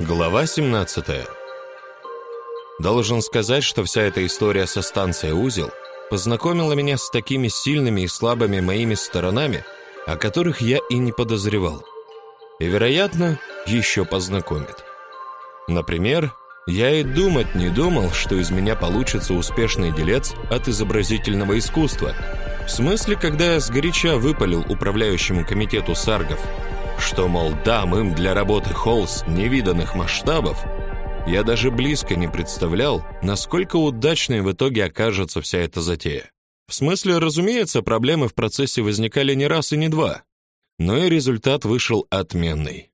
Глава 17. Должен сказать, что вся эта история со станцией Узел познакомила меня с такими сильными и слабыми моими сторонами, о которых я и не подозревал. И, вероятно, еще познакомит. Например, я и думать не думал, что из меня получится успешный делец от изобразительного искусства. В смысле, когда я сгоряча выпалил управляющему комитету саргов – что, мол, дам им для работы холст невиданных масштабов, я даже близко не представлял, насколько удачной в итоге окажется вся эта затея. В смысле, разумеется, проблемы в процессе возникали не раз и не два, но и результат вышел отменный.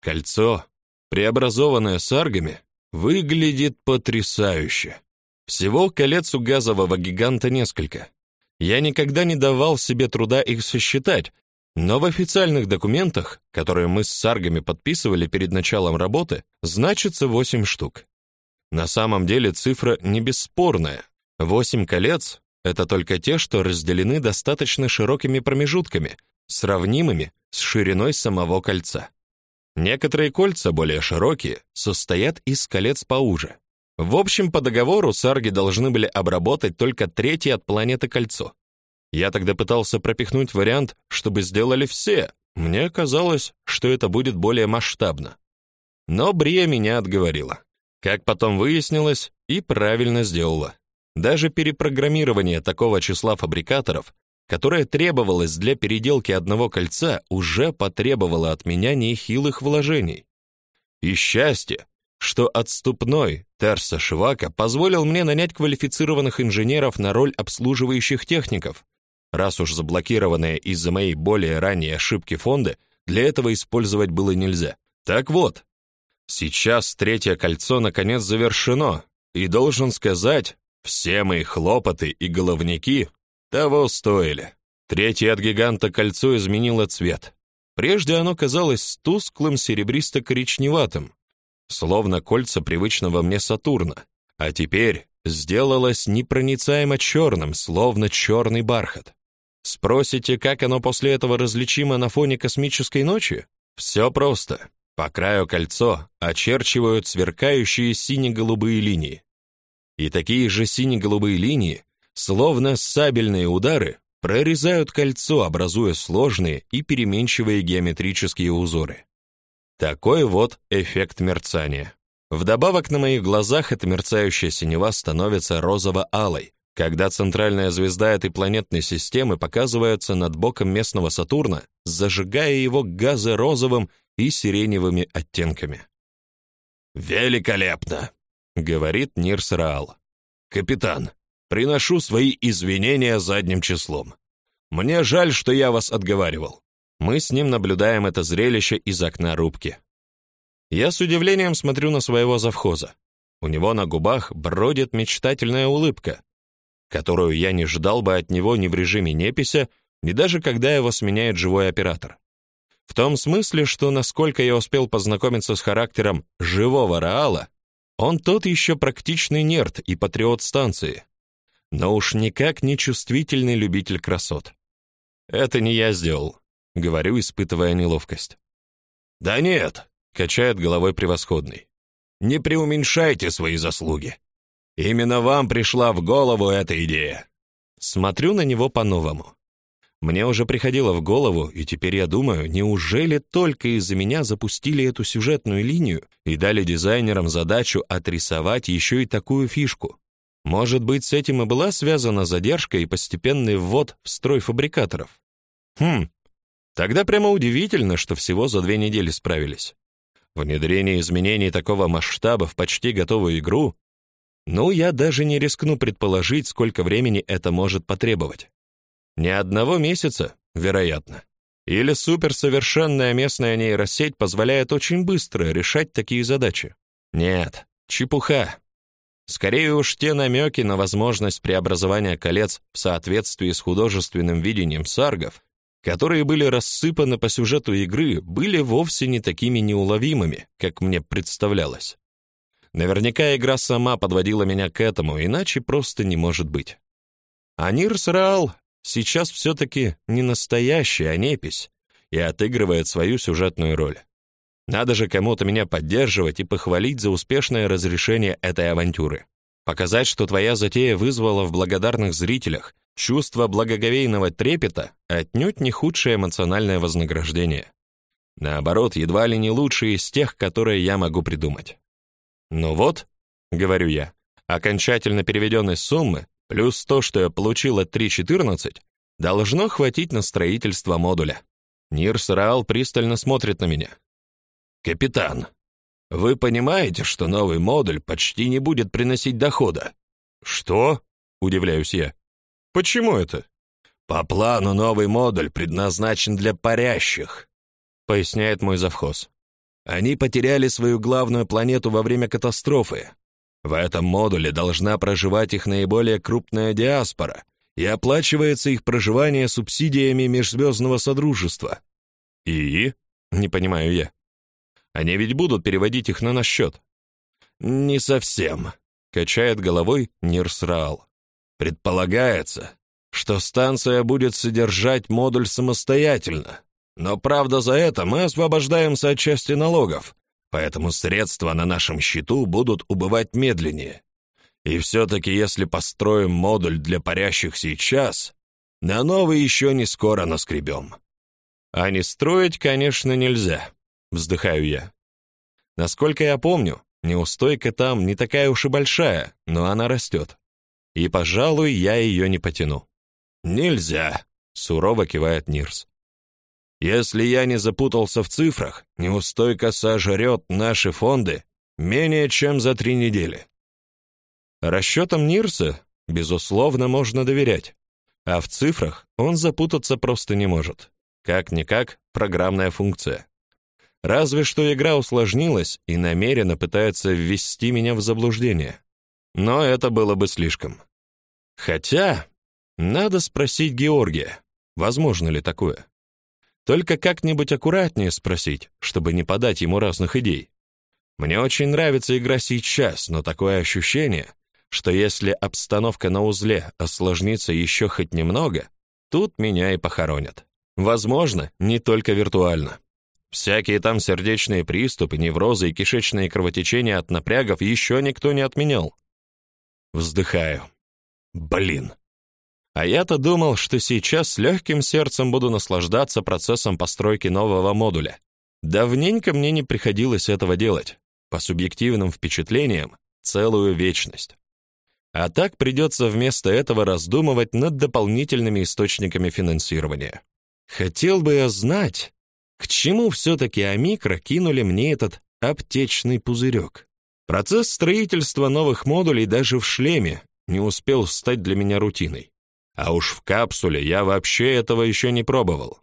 Кольцо, преобразованное саргами, выглядит потрясающе. Всего колец у газового гиганта несколько. Я никогда не давал себе труда их сосчитать, но в официальных документах, которые мы с саргами подписывали перед началом работы, значится 8 штук. На самом деле цифра не бесспорная. 8 колец это только те, что разделены достаточно широкими промежутками, сравнимыми с шириной самого кольца. Некоторые кольца более широкие состоят из колец поуже. В общем, по договору сарги должны были обработать только третье от планеты кольцо. Я тогда пытался пропихнуть вариант, чтобы сделали все. Мне казалось, что это будет более масштабно. Но Брия меня отговорила. Как потом выяснилось, и правильно сделала. Даже перепрограммирование такого числа фабрикаторов, которое требовалось для переделки одного кольца, уже потребовало от меня нехилых вложений. И счастье, что отступной Терса Шивака позволил мне нанять квалифицированных инженеров на роль обслуживающих техников, раз уж заблокированные из-за моей более ранней ошибки фонды для этого использовать было нельзя. Так вот, сейчас третье кольцо наконец завершено, и должен сказать, все мои хлопоты и головники того стоили. Третье от гиганта кольцо изменило цвет. Прежде оно казалось тусклым серебристо-коричневатым, словно кольца привычного мне Сатурна, а теперь сделалось непроницаемо черным, словно черный бархат. Спросите, как оно после этого различимо на фоне космической ночи? Все просто. По краю кольцо очерчивают сверкающие сине-голубые линии. И такие же сине-голубые линии, словно сабельные удары, прорезают кольцо, образуя сложные и переменчивые геометрические узоры. Такой вот эффект мерцания. Вдобавок на моих глазах эта мерцающая синева становится розово-алой, когда центральная звезда этой планетной системы показывается над боком местного Сатурна, зажигая его газо-розовым и сиреневыми оттенками. «Великолепно!» — говорит Нирс Раал. «Капитан, приношу свои извинения задним числом. Мне жаль, что я вас отговаривал. Мы с ним наблюдаем это зрелище из окна рубки. Я с удивлением смотрю на своего завхоза. У него на губах бродит мечтательная улыбка, которую я не ждал бы от него ни в режиме непися, ни даже когда его сменяет живой оператор. В том смысле, что насколько я успел познакомиться с характером живого Раала, он тот еще практичный нерд и патриот станции, но уж никак не чувствительный любитель красот. Это не я сделал, говорю, испытывая неловкость. Да нет, качает головой превосходный. Не преуменьшайте свои заслуги. Именно вам пришла в голову эта идея. Смотрю на него по-новому. Мне уже приходило в голову, и теперь я думаю, неужели только из-за меня запустили эту сюжетную линию и дали дизайнерам задачу отрисовать еще и такую фишку? Может быть, с этим и была связана задержка и постепенный ввод в строй фабрикаторов? Хм, тогда прямо удивительно, что всего за две недели справились. Внедрение изменений такого масштаба в почти готовую игру ну, я даже не рискну предположить, сколько времени это может потребовать. Ни одного месяца, вероятно. Или суперсовершенная местная нейросеть позволяет очень быстро решать такие задачи. Нет, чепуха. Скорее уж те намеки на возможность преобразования колец в соответствии с художественным видением саргов, которые были рассыпаны по сюжету игры, были вовсе не такими неуловимыми, как мне представлялось. Наверняка игра сама подводила меня к этому, иначе просто не может быть. А Нирс Раал сейчас все-таки не настоящий, а непись, и отыгрывает свою сюжетную роль. Надо же кому-то меня поддерживать и похвалить за успешное разрешение этой авантюры. Показать, что твоя затея вызвала в благодарных зрителях чувство благоговейного трепета, отнюдь не худшее эмоциональное вознаграждение. Наоборот, едва ли не лучшее из тех, которые я могу придумать. Ну вот, говорю я, окончательно переведенной суммы плюс то, что я получил от 3.14, должно хватить на строительство модуля. Нирс Раал пристально смотрит на меня. Капитан, вы понимаете, что новый модуль почти не будет приносить дохода? Что? удивляюсь я. Почему это? По плану новый модуль предназначен для парящих, поясняет мой завхоз. Они потеряли свою главную планету во время катастрофы. В этом модуле должна проживать их наиболее крупная диаспора, и оплачивается их проживание субсидиями межзвездного содружества. И? Не понимаю я. Они ведь будут переводить их на наш счет. Не совсем, качает головой Нирсраал. Предполагается, что станция будет содержать модуль самостоятельно. Но правда за это мы освобождаемся от части налогов, поэтому средства на нашем счету будут убывать медленнее. И все-таки если построим модуль для парящих сейчас, на новый еще не скоро наскребем. А не строить, конечно, нельзя, вздыхаю я. Насколько я помню, неустойка там не такая уж и большая, но она растет. И, пожалуй, я ее не потяну. Нельзя, сурово кивает Нирс. Если я не запутался в цифрах, неустойка сожрет наши фонды менее чем за три недели. Расчетам Нирса, безусловно, можно доверять, а в цифрах он запутаться просто не может. Как-никак программная функция. Разве что игра усложнилась и намеренно пытается ввести меня в заблуждение. Но это было бы слишком. Хотя, надо спросить Георгия, возможно ли такое. Только как-нибудь аккуратнее спросить, чтобы не подать ему разных идей. Мне очень нравится игра сейчас, но такое ощущение, что если обстановка на узле осложнится еще хоть немного, тут меня и похоронят. Возможно, не только виртуально. Всякие там сердечные приступы, неврозы и кишечные кровотечения от напрягов еще никто не отменял. Вздыхаю. Блин. А я-то думал, что сейчас с легким сердцем буду наслаждаться процессом постройки нового модуля. Давненько мне не приходилось этого делать. По субъективным впечатлениям, целую вечность. А так придется вместо этого раздумывать над дополнительными источниками финансирования. Хотел бы я знать, к чему все-таки Амикро кинули мне этот аптечный пузырек. Процесс строительства новых модулей даже в шлеме не успел стать для меня рутиной. А уж в капсуле я вообще этого еще не пробовал.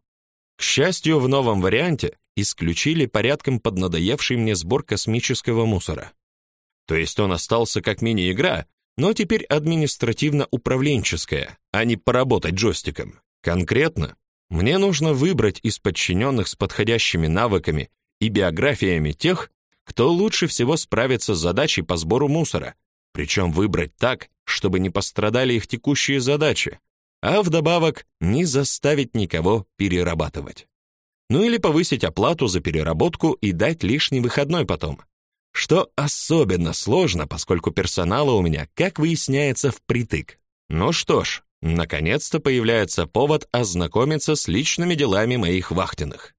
К счастью, в новом варианте исключили порядком поднадоевший мне сбор космического мусора. То есть он остался как мини-игра, но теперь административно-управленческая, а не поработать джойстиком. Конкретно, мне нужно выбрать из подчиненных с подходящими навыками и биографиями тех, кто лучше всего справится с задачей по сбору мусора, причем выбрать так, чтобы не пострадали их текущие задачи, а вдобавок не заставить никого перерабатывать. Ну или повысить оплату за переработку и дать лишний выходной потом. Что особенно сложно, поскольку персонала у меня, как выясняется, впритык. Ну что ж, наконец-то появляется повод ознакомиться с личными делами моих вахтенных.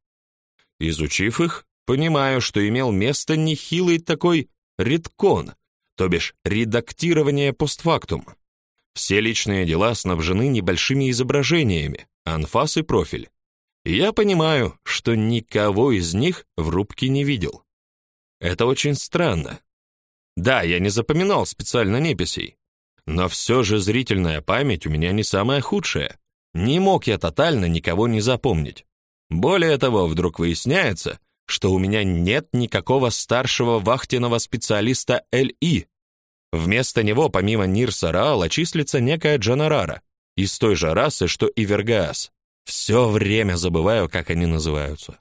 Изучив их, понимаю, что имел место нехилый такой редкон, то бишь редактирование постфактум. Все личные дела снабжены небольшими изображениями, анфас и профиль. Я понимаю, что никого из них в рубке не видел. Это очень странно. Да, я не запоминал специально неписей, но все же зрительная память у меня не самая худшая. Не мог я тотально никого не запомнить. Более того, вдруг выясняется, что у меня нет никакого старшего вахтенного специалиста ЛИ. Вместо него, помимо Нирса Раала, числится некая Джанарара, из той же расы, что и Вергаас. Все время забываю, как они называются.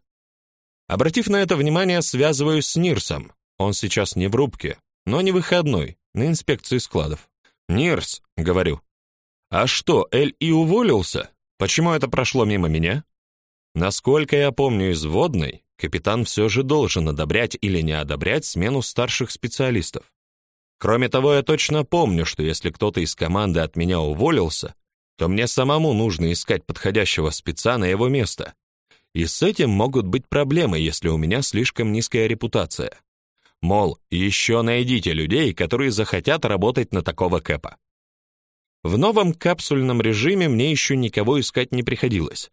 Обратив на это внимание, связываюсь с Нирсом. Он сейчас не в рубке, но не выходной, на инспекции складов. «Нирс», — говорю, — «а что, Эль и уволился? Почему это прошло мимо меня?» Насколько я помню из водной, капитан все же должен одобрять или не одобрять смену старших специалистов. Кроме того, я точно помню, что если кто-то из команды от меня уволился, то мне самому нужно искать подходящего спеца на его место. И с этим могут быть проблемы, если у меня слишком низкая репутация. Мол, еще найдите людей, которые захотят работать на такого кэпа. В новом капсульном режиме мне еще никого искать не приходилось.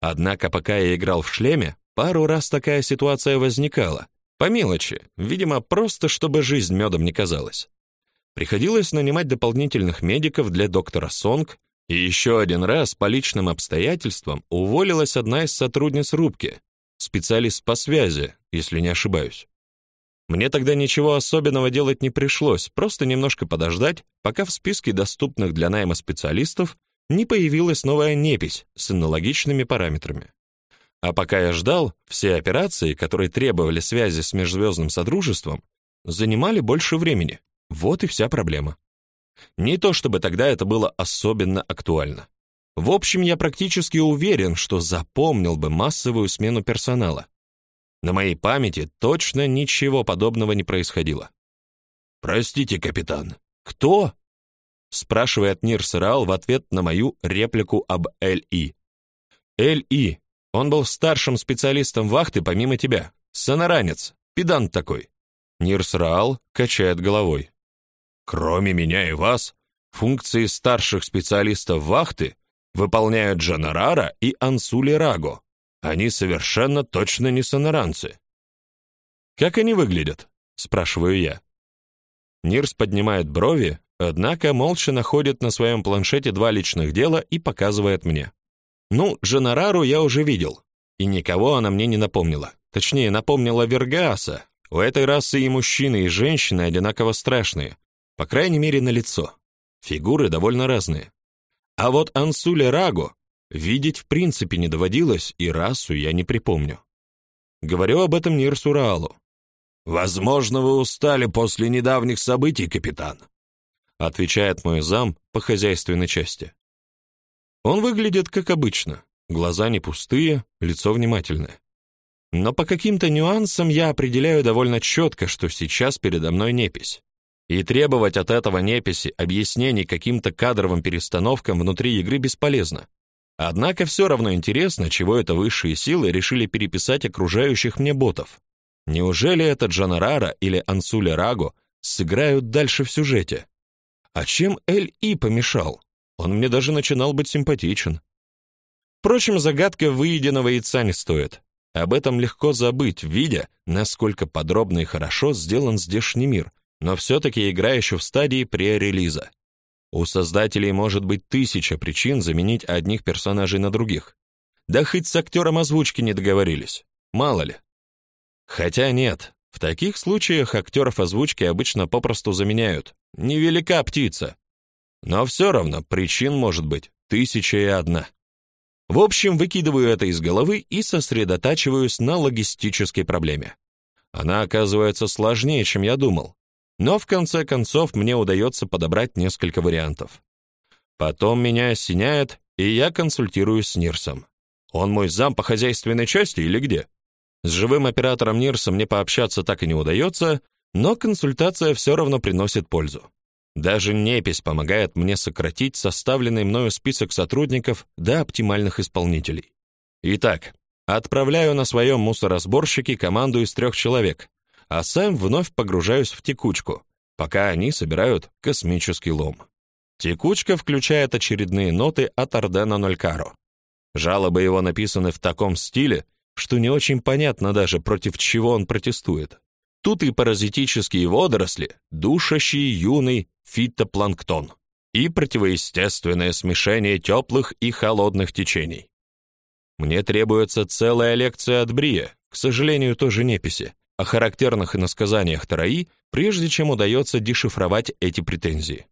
Однако пока я играл в шлеме, пару раз такая ситуация возникала. По мелочи, видимо, просто чтобы жизнь медом не казалась. Приходилось нанимать дополнительных медиков для доктора Сонг, и еще один раз по личным обстоятельствам уволилась одна из сотрудниц рубки, специалист по связи, если не ошибаюсь. Мне тогда ничего особенного делать не пришлось, просто немножко подождать, пока в списке доступных для найма специалистов не появилась новая непись с аналогичными параметрами. А пока я ждал, все операции, которые требовали связи с межзвездным содружеством, занимали больше времени. Вот и вся проблема. Не то чтобы тогда это было особенно актуально. В общем, я практически уверен, что запомнил бы массовую смену персонала. На моей памяти точно ничего подобного не происходило. Простите, капитан. Кто? спрашивает Нирс Раал в ответ на мою реплику об Л.И. Л.И. Он был старшим специалистом вахты помимо тебя. Сонаранец, педант такой. Нирс Раал качает головой. Кроме меня и вас, функции старших специалистов вахты выполняют Джанарара и Ансули Раго. Они совершенно точно не сонаранцы. Как они выглядят? спрашиваю я. Нирс поднимает брови, однако молча находит на своем планшете два личных дела и показывает мне. Ну, Женарару я уже видел, и никого она мне не напомнила. Точнее, напомнила Вергааса. У этой расы и мужчины, и женщины одинаково страшные, по крайней мере, на лицо. Фигуры довольно разные. А вот Ансуле Раго Видеть в принципе не доводилось, и расу я не припомню. Говорю об этом Нирсу Раалу. «Возможно, вы устали после недавних событий, капитан», отвечает мой зам по хозяйственной части. Он выглядит как обычно, глаза не пустые, лицо внимательное. Но по каким-то нюансам я определяю довольно четко, что сейчас передо мной непись. И требовать от этого неписи объяснений каким-то кадровым перестановкам внутри игры бесполезно. Однако все равно интересно, чего это высшие силы решили переписать окружающих мне ботов. Неужели это Джанарара или Ансуля Раго сыграют дальше в сюжете? А чем Эль-И помешал? Он мне даже начинал быть симпатичен. Впрочем, загадка выеденного яйца не стоит. Об этом легко забыть, видя, насколько подробно и хорошо сделан здешний мир, но все-таки игра еще в стадии пререлиза. У создателей может быть тысяча причин заменить одних персонажей на других. Да хоть с актером озвучки не договорились. Мало ли. Хотя нет, в таких случаях актеров озвучки обычно попросту заменяют. Невелика птица. Но все равно причин может быть тысяча и одна. В общем, выкидываю это из головы и сосредотачиваюсь на логистической проблеме. Она оказывается сложнее, чем я думал. Но в конце концов мне удается подобрать несколько вариантов. Потом меня осеняет, и я консультируюсь с Нирсом. Он мой зам по хозяйственной части или где? С живым оператором Нирса мне пообщаться так и не удается, но консультация все равно приносит пользу. Даже непись помогает мне сократить составленный мною список сотрудников до оптимальных исполнителей. Итак, отправляю на своем мусоросборщике команду из трех человек, а сам вновь погружаюсь в текучку, пока они собирают космический лом. Текучка включает очередные ноты от Ардена Нолькаро. Жалобы его написаны в таком стиле, что не очень понятно даже, против чего он протестует. Тут и паразитические водоросли, душащий юный фитопланктон, и противоестественное смешение теплых и холодных течений. Мне требуется целая лекция от Брия, к сожалению, тоже неписи, о характерных иносказаниях Тараи, прежде чем удается дешифровать эти претензии.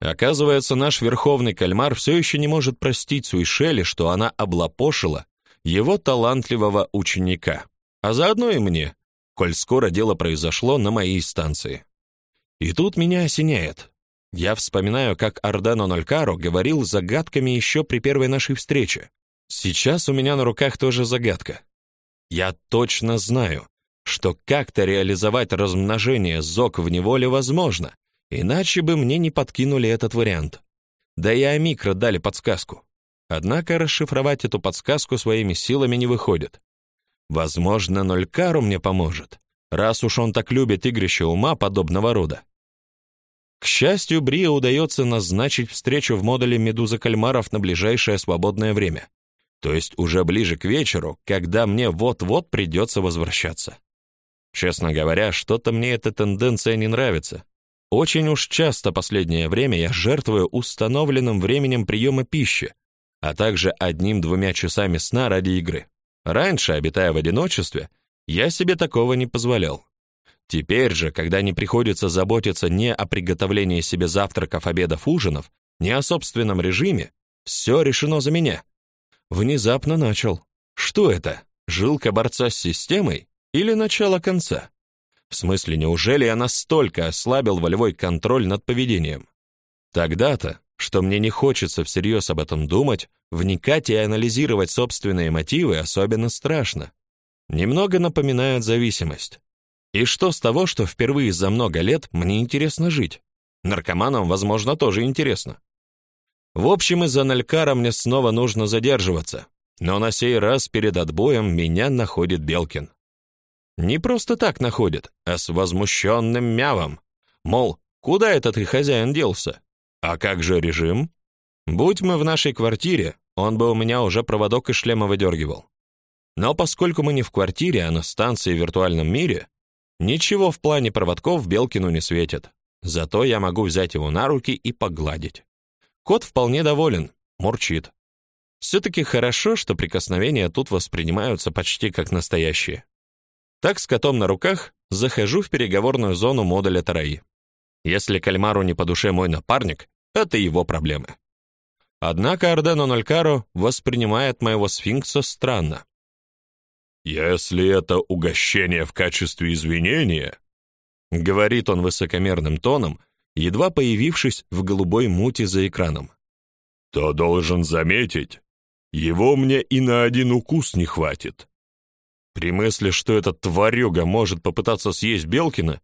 Оказывается, наш верховный кальмар все еще не может простить Суишеле, что она облапошила его талантливого ученика, а заодно и мне, коль скоро дело произошло на моей станции. И тут меня осеняет. Я вспоминаю, как Ардено Нолькаро говорил загадками еще при первой нашей встрече. Сейчас у меня на руках тоже загадка. Я точно знаю, что как-то реализовать размножение ЗОК в неволе возможно, иначе бы мне не подкинули этот вариант. Да и Амикро дали подсказку. Однако расшифровать эту подсказку своими силами не выходит. Возможно, Нолькару мне поможет, раз уж он так любит игрища ума подобного рода. К счастью, Брия удается назначить встречу в модуле Медуза кальмаров на ближайшее свободное время. То есть уже ближе к вечеру, когда мне вот-вот придется возвращаться. Честно говоря, что-то мне эта тенденция не нравится. Очень уж часто последнее время я жертвую установленным временем приема пищи, а также одним-двумя часами сна ради игры. Раньше, обитая в одиночестве, я себе такого не позволял. Теперь же, когда не приходится заботиться ни о приготовлении себе завтраков, обедов, ужинов, ни о собственном режиме, все решено за меня. Внезапно начал. Что это? Жилка борца с системой или начало конца? В смысле, неужели я настолько ослабил волевой контроль над поведением? Тогда-то, что мне не хочется всерьез об этом думать, вникать и анализировать собственные мотивы особенно страшно. Немного напоминает зависимость. И что с того, что впервые за много лет мне интересно жить? Наркоманам, возможно, тоже интересно. В общем, из-за Налькара мне снова нужно задерживаться, но на сей раз перед отбоем меня находит Белкин. Не просто так находит, а с возмущенным мявом. Мол, куда этот и хозяин делся? А как же режим? Будь мы в нашей квартире, он бы у меня уже проводок из шлема выдергивал. Но поскольку мы не в квартире, а на станции в виртуальном мире, Ничего в плане проводков Белкину не светит. Зато я могу взять его на руки и погладить. Кот вполне доволен, мурчит. все таки хорошо, что прикосновения тут воспринимаются почти как настоящие. Так с котом на руках захожу в переговорную зону модуля Тараи. Если кальмару не по душе мой напарник, это его проблемы. Однако Ардено Нолькаро воспринимает моего сфинкса странно. «Если это угощение в качестве извинения», — говорит он высокомерным тоном, едва появившись в голубой муте за экраном, «то должен заметить, его мне и на один укус не хватит». При мысли, что этот тварюга может попытаться съесть Белкина,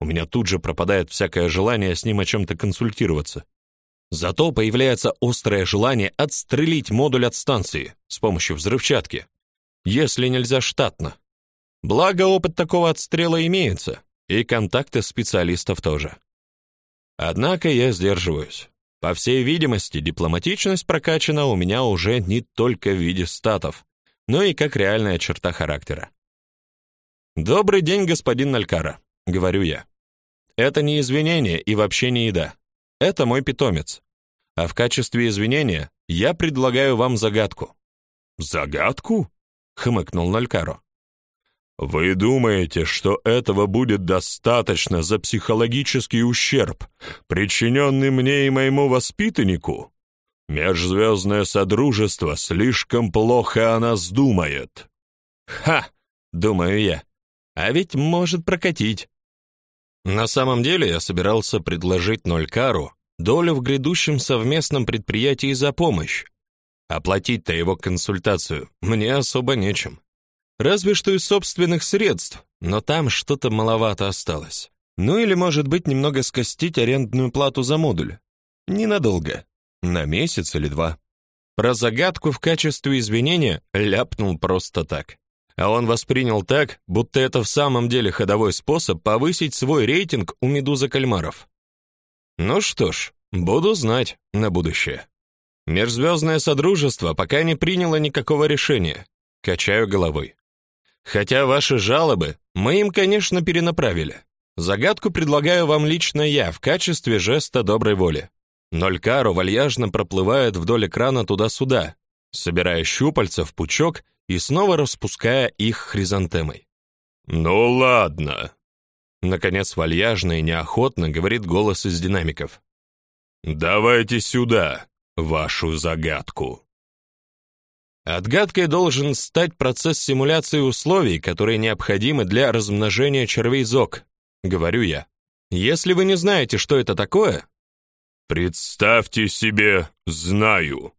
у меня тут же пропадает всякое желание с ним о чем-то консультироваться. Зато появляется острое желание отстрелить модуль от станции с помощью взрывчатки если нельзя штатно. Благо опыт такого отстрела имеется, и контакты специалистов тоже. Однако я сдерживаюсь. По всей видимости, дипломатичность прокачана у меня уже не только в виде статов, но и как реальная черта характера. Добрый день, господин Налькара, говорю я. Это не извинение и вообще не еда. Это мой питомец. А в качестве извинения я предлагаю вам загадку. Загадку? хмыкнул Налькаро. Вы думаете, что этого будет достаточно за психологический ущерб, причиненный мне и моему воспитаннику? Межзвездное содружество слишком плохо о нас думает. Ха, думаю я. А ведь может прокатить. На самом деле я собирался предложить Нолькару долю в грядущем совместном предприятии за помощь, Оплатить-то его консультацию мне особо нечем. Разве что из собственных средств, но там что-то маловато осталось. Ну или, может быть, немного скостить арендную плату за модуль. Ненадолго. На месяц или два. Про загадку в качестве извинения ляпнул просто так. А он воспринял так, будто это в самом деле ходовой способ повысить свой рейтинг у медуза кальмаров. Ну что ж, буду знать на будущее. Межзвездное содружество пока не приняло никакого решения. Качаю головой. Хотя ваши жалобы мы им, конечно, перенаправили. Загадку предлагаю вам лично я в качестве жеста доброй воли. Нолькару вальяжно проплывает вдоль экрана туда-сюда, собирая щупальца в пучок и снова распуская их хризантемой. «Ну ладно», — наконец вальяжно и неохотно говорит голос из динамиков. «Давайте сюда вашу загадку. Отгадкой должен стать процесс симуляции условий, которые необходимы для размножения червей ЗОК, говорю я. Если вы не знаете, что это такое, представьте себе, знаю,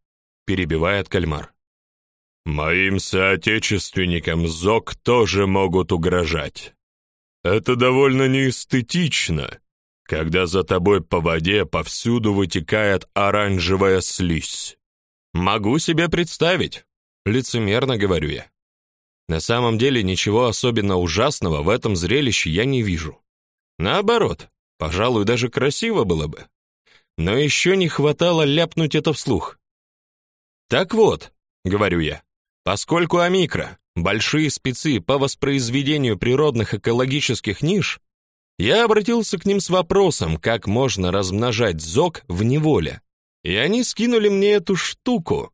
перебивает кальмар. Моим соотечественникам ЗОК тоже могут угрожать. Это довольно неэстетично, когда за тобой по воде повсюду вытекает оранжевая слизь. Могу себе представить, лицемерно говорю я. На самом деле ничего особенно ужасного в этом зрелище я не вижу. Наоборот, пожалуй, даже красиво было бы. Но еще не хватало ляпнуть это вслух. Так вот, говорю я, поскольку Амикро большие спецы по воспроизведению природных экологических ниш, я обратился к ним с вопросом, как можно размножать зок в неволе. И они скинули мне эту штуку.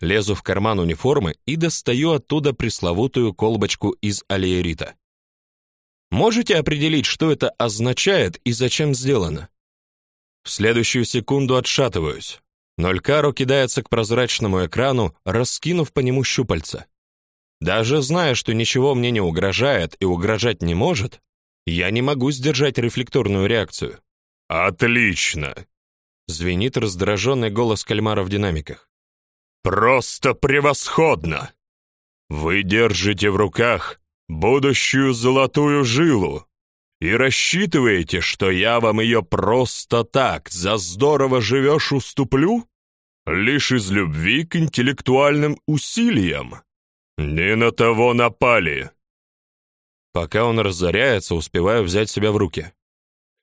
Лезу в карман униформы и достаю оттуда пресловутую колбочку из алиерита. Можете определить, что это означает и зачем сделано? В следующую секунду отшатываюсь. Нолькаро кидается к прозрачному экрану, раскинув по нему щупальца. Даже зная, что ничего мне не угрожает и угрожать не может, я не могу сдержать рефлекторную реакцию. Отлично, звенит раздраженный голос кальмара в динамиках. Просто превосходно. Вы держите в руках будущую золотую жилу и рассчитываете, что я вам ее просто так за здорово живешь уступлю? Лишь из любви к интеллектуальным усилиям. Не на того напали. Пока он разоряется, успеваю взять себя в руки.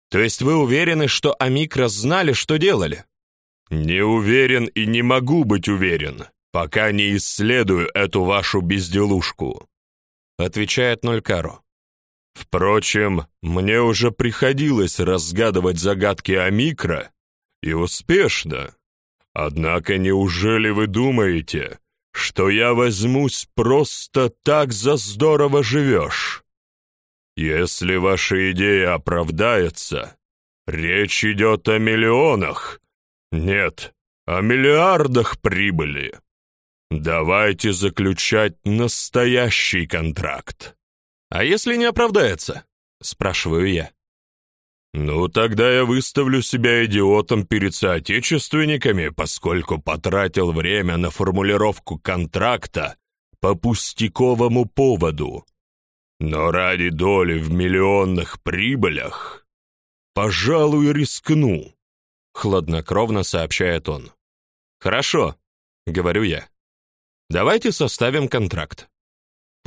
То есть вы уверены, что Амикро знали, что делали? Не уверен и не могу быть уверен, пока не исследую эту вашу безделушку, отвечает Нолькаро. Впрочем, мне уже приходилось разгадывать загадки Амикро, и успешно. Однако неужели вы думаете, что я возьмусь просто так за здорово живешь? Если ваша идея оправдается, речь идет о миллионах. Нет, о миллиардах прибыли. Давайте заключать настоящий контракт. А если не оправдается? спрашиваю я. Ну, тогда я выставлю себя идиотом перед соотечественниками, поскольку потратил время на формулировку контракта по пустяковому поводу. Но ради доли в миллионных прибылях, пожалуй, рискну, хладнокровно сообщает он. Хорошо, говорю я. Давайте составим контракт.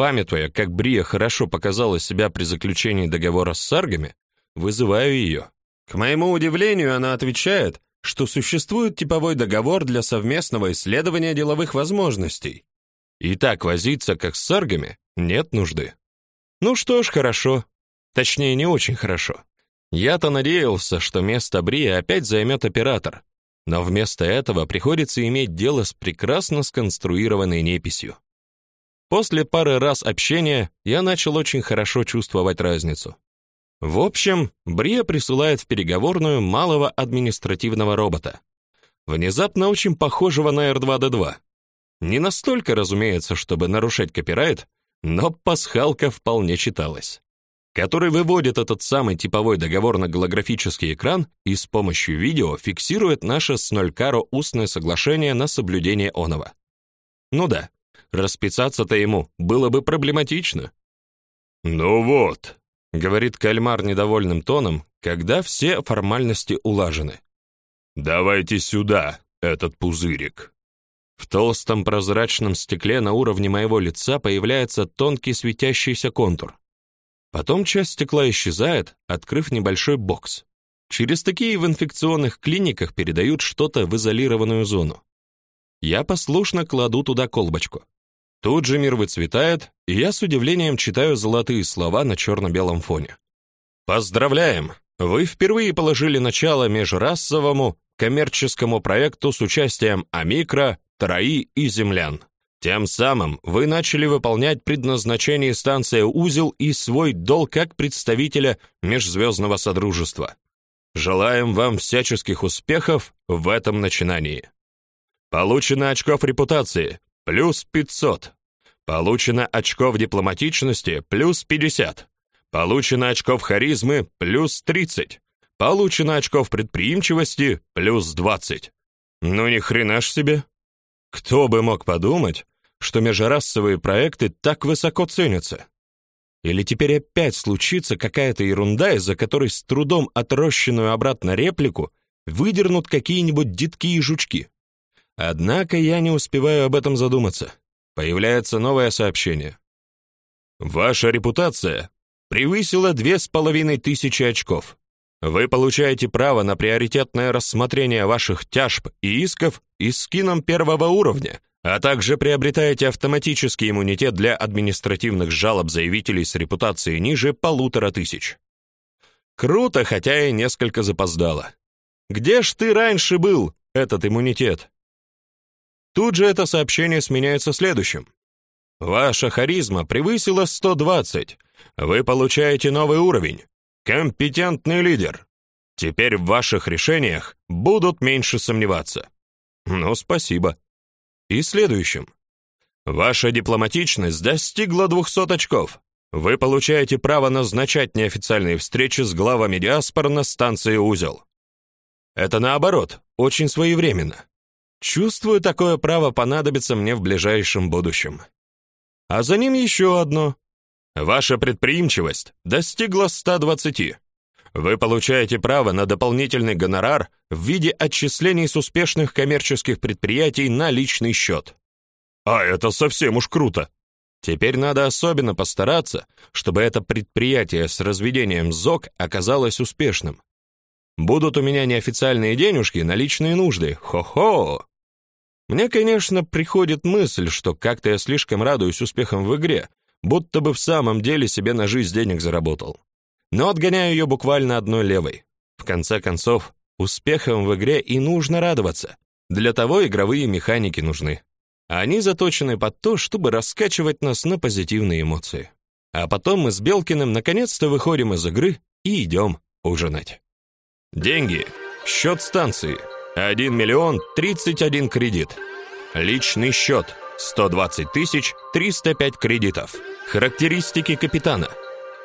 Памятуя, как Брия хорошо показала себя при заключении договора с саргами, вызываю ее. К моему удивлению, она отвечает, что существует типовой договор для совместного исследования деловых возможностей. И так возиться, как с саргами, нет нужды. Ну что ж, хорошо. Точнее, не очень хорошо. Я-то надеялся, что место Брия опять займет оператор, но вместо этого приходится иметь дело с прекрасно сконструированной неписью. После пары раз общения я начал очень хорошо чувствовать разницу. В общем, Брия присылает в переговорную малого административного робота. Внезапно очень похожего на R2D2. Не настолько, разумеется, чтобы нарушать копирайт, но пасхалка вполне читалась, который выводит этот самый типовой договор на голографический экран и с помощью видео фиксирует наше с Нолькаро устное соглашение на соблюдение оного. Ну да, расписаться-то ему было бы проблематично. «Ну вот», — говорит кальмар недовольным тоном, когда все формальности улажены. «Давайте сюда этот пузырик». В толстом прозрачном стекле на уровне моего лица появляется тонкий светящийся контур. Потом часть стекла исчезает, открыв небольшой бокс. Через такие в инфекционных клиниках передают что-то в изолированную зону. Я послушно кладу туда колбочку. Тут же мир выцветает, и я с удивлением читаю золотые слова на черно-белом фоне. Поздравляем! Вы впервые положили начало межрасовому коммерческому проекту с участием Амикро, Тараи и землян. Тем самым вы начали выполнять предназначение станции Узел и свой долг как представителя межзвездного содружества. Желаем вам всяческих успехов в этом начинании. Получено очков репутации плюс 500. Получено очков дипломатичности плюс 50. Получено очков харизмы плюс 30. Получено очков предприимчивости плюс 20. Ну ни хрена ж себе. Кто бы мог подумать, что межрасовые проекты так высоко ценятся? Или теперь опять случится какая-то ерунда, из-за которой с трудом отрощенную обратно реплику выдернут какие-нибудь детки и жучки? Однако я не успеваю об этом задуматься. Появляется новое сообщение. Ваша репутация превысила две с половиной тысячи очков. Вы получаете право на приоритетное рассмотрение ваших тяжб и исков и скином первого уровня, а также приобретаете автоматический иммунитет для административных жалоб заявителей с репутацией ниже полутора тысяч. Круто, хотя и несколько запоздало. Где ж ты раньше был, этот иммунитет? Тут же это сообщение сменяется следующим. Ваша харизма превысила 120. Вы получаете новый уровень. Компетентный лидер. Теперь в ваших решениях будут меньше сомневаться. Ну, спасибо. И следующим. Ваша дипломатичность достигла 200 очков. Вы получаете право назначать неофициальные встречи с главами диаспор на станции Узел. Это наоборот, очень своевременно. Чувствую, такое право понадобится мне в ближайшем будущем. А за ним еще одно. Ваша предприимчивость достигла 120. Вы получаете право на дополнительный гонорар в виде отчислений с успешных коммерческих предприятий на личный счет. А это совсем уж круто. Теперь надо особенно постараться, чтобы это предприятие с разведением ЗОК оказалось успешным. Будут у меня неофициальные денежки на личные нужды. Хо-хо. Мне, конечно, приходит мысль, что как-то я слишком радуюсь успехам в игре, будто бы в самом деле себе на жизнь денег заработал. Но отгоняю ее буквально одной левой. В конце концов, успехам в игре и нужно радоваться. Для того игровые механики нужны. Они заточены под то, чтобы раскачивать нас на позитивные эмоции. А потом мы с Белкиным наконец-то выходим из игры и идем ужинать. Деньги. Счет станции. 1 миллион 31 кредит. Личный счет. 120 тысяч 305 кредитов. Характеристики капитана.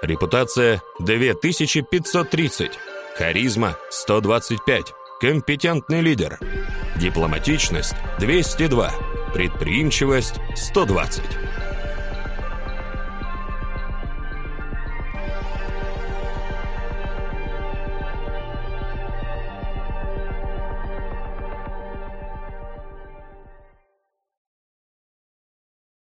Репутация 2530. Харизма 125. Компетентный лидер. Дипломатичность 202. Предприимчивость 120.